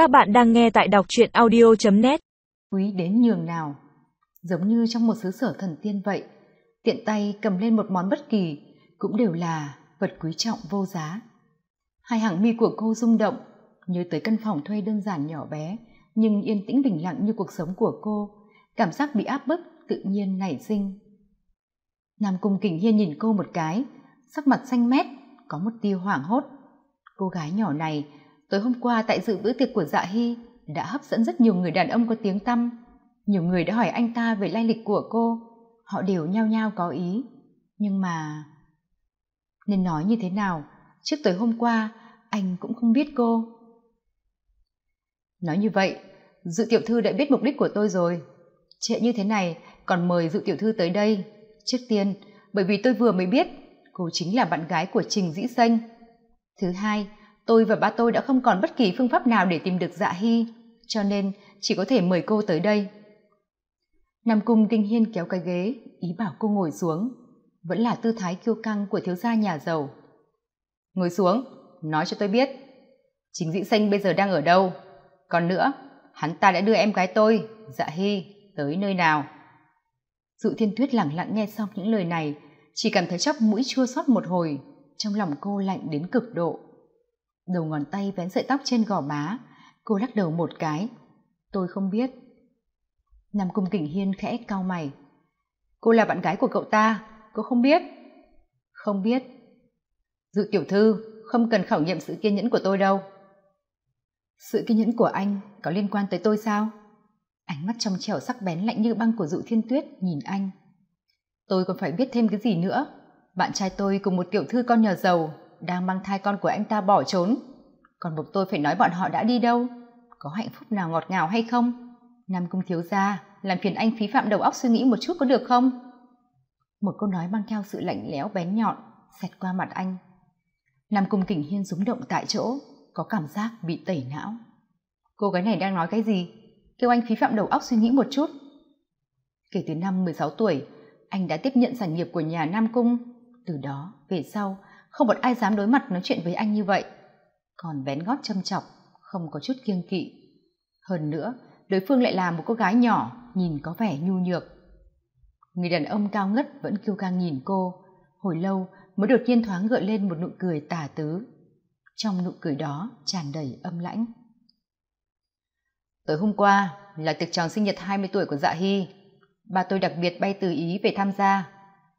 Các bạn đang nghe tại đọc truyện audio.net Quý đến nhường nào? Giống như trong một xứ sở thần tiên vậy, Tiện tay cầm lên một món bất kỳ, Cũng đều là vật quý trọng vô giá. Hai hàng mi của cô rung động, Nhớ tới căn phòng thuê đơn giản nhỏ bé, Nhưng yên tĩnh bình lặng như cuộc sống của cô, Cảm giác bị áp bức, tự nhiên nảy sinh. Nam Cung Kình Hiên nhìn cô một cái, Sắc mặt xanh mét, Có một tia hoảng hốt. Cô gái nhỏ này tối hôm qua tại dự bữa tiệc của dạ hy, đã hấp dẫn rất nhiều người đàn ông có tiếng tăm. Nhiều người đã hỏi anh ta về lai lịch của cô. Họ đều nhao nhao có ý. Nhưng mà, nên nói như thế nào? Trước tối hôm qua, anh cũng không biết cô. Nói như vậy, dự tiểu thư đã biết mục đích của tôi rồi. Trễ như thế này còn mời dự tiểu thư tới đây. Trước tiên, bởi vì tôi vừa mới biết, cô chính là bạn gái của trình dĩ xanh. Thứ hai tôi và ba tôi đã không còn bất kỳ phương pháp nào để tìm được dạ hy, cho nên chỉ có thể mời cô tới đây. Nam cung kinh hiên kéo cái ghế, ý bảo cô ngồi xuống. Vẫn là tư thái kiêu căng của thiếu gia nhà giàu. Ngồi xuống, nói cho tôi biết, chính dĩ xanh bây giờ đang ở đâu? Còn nữa, hắn ta đã đưa em gái tôi dạ hy, tới nơi nào? Dụ thiên tuyết lẳng lặng nghe xong những lời này, chỉ cảm thấy chóc mũi chua xót một hồi, trong lòng cô lạnh đến cực độ đầu ngón tay vén sợi tóc trên gò má. Cô lắc đầu một cái. Tôi không biết. Nam cung kình hiên khẽ cau mày. Cô là bạn gái của cậu ta, cô không biết. Không biết. Dự tiểu thư, không cần khảo nghiệm sự kiên nhẫn của tôi đâu. Sự kiên nhẫn của anh có liên quan tới tôi sao? Ánh mắt trong trẻo sắc bén lạnh như băng của dụ thiên tuyết nhìn anh. Tôi còn phải biết thêm cái gì nữa. Bạn trai tôi cùng một tiểu thư con nhà giàu đang mang thai con của anh ta bỏ trốn. Còn buộc tôi phải nói bọn họ đã đi đâu? Có hạnh phúc nào ngọt ngào hay không? Nam cung thiếu gia, làm phiền anh phí phạm đầu óc suy nghĩ một chút có được không? Một câu nói mang theo sự lạnh lẽo bén nhọn, xẹt qua mặt anh. Nam cung kình hiên rúng động tại chỗ, có cảm giác bị tẩy não. Cô gái này đang nói cái gì? Kêu anh phí phạm đầu óc suy nghĩ một chút. Kể từ năm mười sáu tuổi, anh đã tiếp nhận sản nghiệp của nhà nam cung. Từ đó, về sau không một ai dám đối mặt nói chuyện với anh như vậy. Còn bén gót châm chọc, không có chút kiêng kỵ. Hơn nữa, đối phương lại là một cô gái nhỏ, nhìn có vẻ nhu nhược. Người đàn ông cao ngất vẫn kiêu căng nhìn cô. Hồi lâu mới đột nhiên thoáng gợi lên một nụ cười tà tứ. Trong nụ cười đó tràn đầy âm lãnh. Tối hôm qua là tiệc tròn sinh nhật hai mươi tuổi của dạ hy. Bà tôi đặc biệt bay từ ý về tham gia.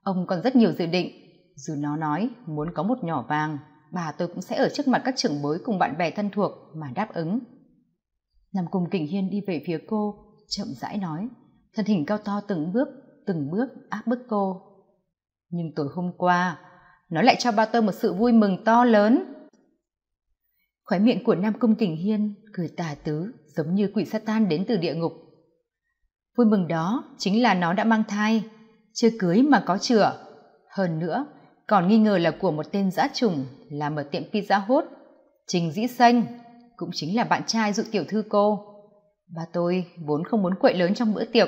Ông còn rất nhiều dự định dù nó nói muốn có một nhỏ vàng, bà tôi cũng sẽ ở trước mặt các trưởng bối cùng bạn bè thân thuộc mà đáp ứng. Nằm cùng kình hiên đi về phía cô, chậm rãi nói, thân hình cao to từng bước từng bước áp bức cô. Nhưng tối hôm qua, nó lại cho ba tôi một sự vui mừng to lớn. Khóe miệng của nam cung kình hiên cười tà tứ giống như quỷ satan đến từ địa ngục. Vui mừng đó chính là nó đã mang thai, chưa cưới mà có chửa hơn nữa còn nghi ngờ là của một tên dã trùng làm ở tiệm pizza hốt trình dĩ xanh, cũng chính là bạn trai dụ tiểu thư cô. Ba tôi vốn không muốn quậy lớn trong bữa tiệc,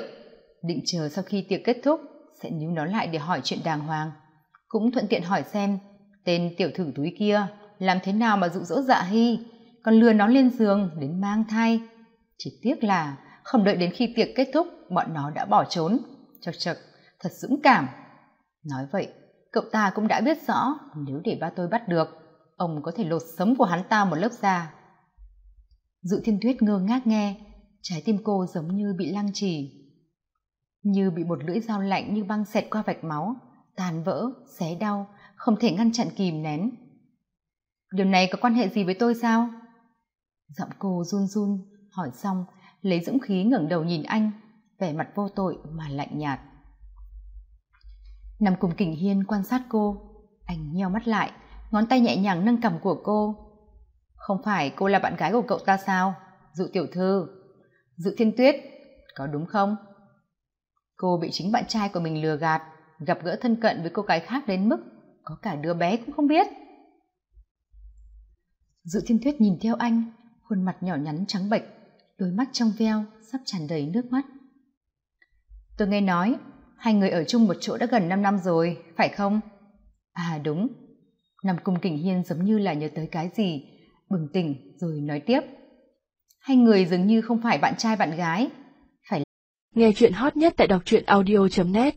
định chờ sau khi tiệc kết thúc, sẽ níu nó lại để hỏi chuyện đàng hoàng. Cũng thuận tiện hỏi xem, tên tiểu thử túi kia làm thế nào mà dụ dỗ dạ hy còn lừa nó lên giường đến mang thai. Chỉ tiếc là không đợi đến khi tiệc kết thúc, bọn nó đã bỏ trốn. Chật chật thật dũng cảm. Nói vậy cậu ta cũng đã biết rõ, nếu để ba tôi bắt được, ông có thể lột sấm của hắn ta một lớp da. Dự thiên tuyết ngơ ngác nghe, trái tim cô giống như bị lăng trì, như bị một lưỡi dao lạnh như băng xẹt qua vạch máu, tàn vỡ, xé đau, không thể ngăn chặn kìm nén. Điều này có quan hệ gì với tôi sao? Giọng cô run run, hỏi xong, lấy dũng khí ngẩng đầu nhìn anh, vẻ mặt vô tội mà lạnh nhạt nằm cùng kình hiên quan sát cô. Anh nheo mắt lại, ngón tay nhẹ nhàng nâng cằm của cô. Không phải cô là bạn gái của cậu ta sao? Dụ tiểu thư. Dự thiên tuyết, có đúng không? Cô bị chính bạn trai của mình lừa gạt, gặp gỡ thân cận với cô gái khác đến mức có cả đứa bé cũng không biết. Dự thiên tuyết nhìn theo anh, khuôn mặt nhỏ nhắn trắng bệch, đôi mắt trong veo sắp tràn đầy nước mắt. Tôi nghe nói hai người ở chung một chỗ đã gần năm năm rồi, phải không? À đúng. Nằm cùng kình hiên giống như là nhớ tới cái gì, bừng tỉnh rồi nói tiếp. Hai người dường như không phải bạn trai bạn gái. Phải nghe chuyện hot nhất tại đọc truyện audio net.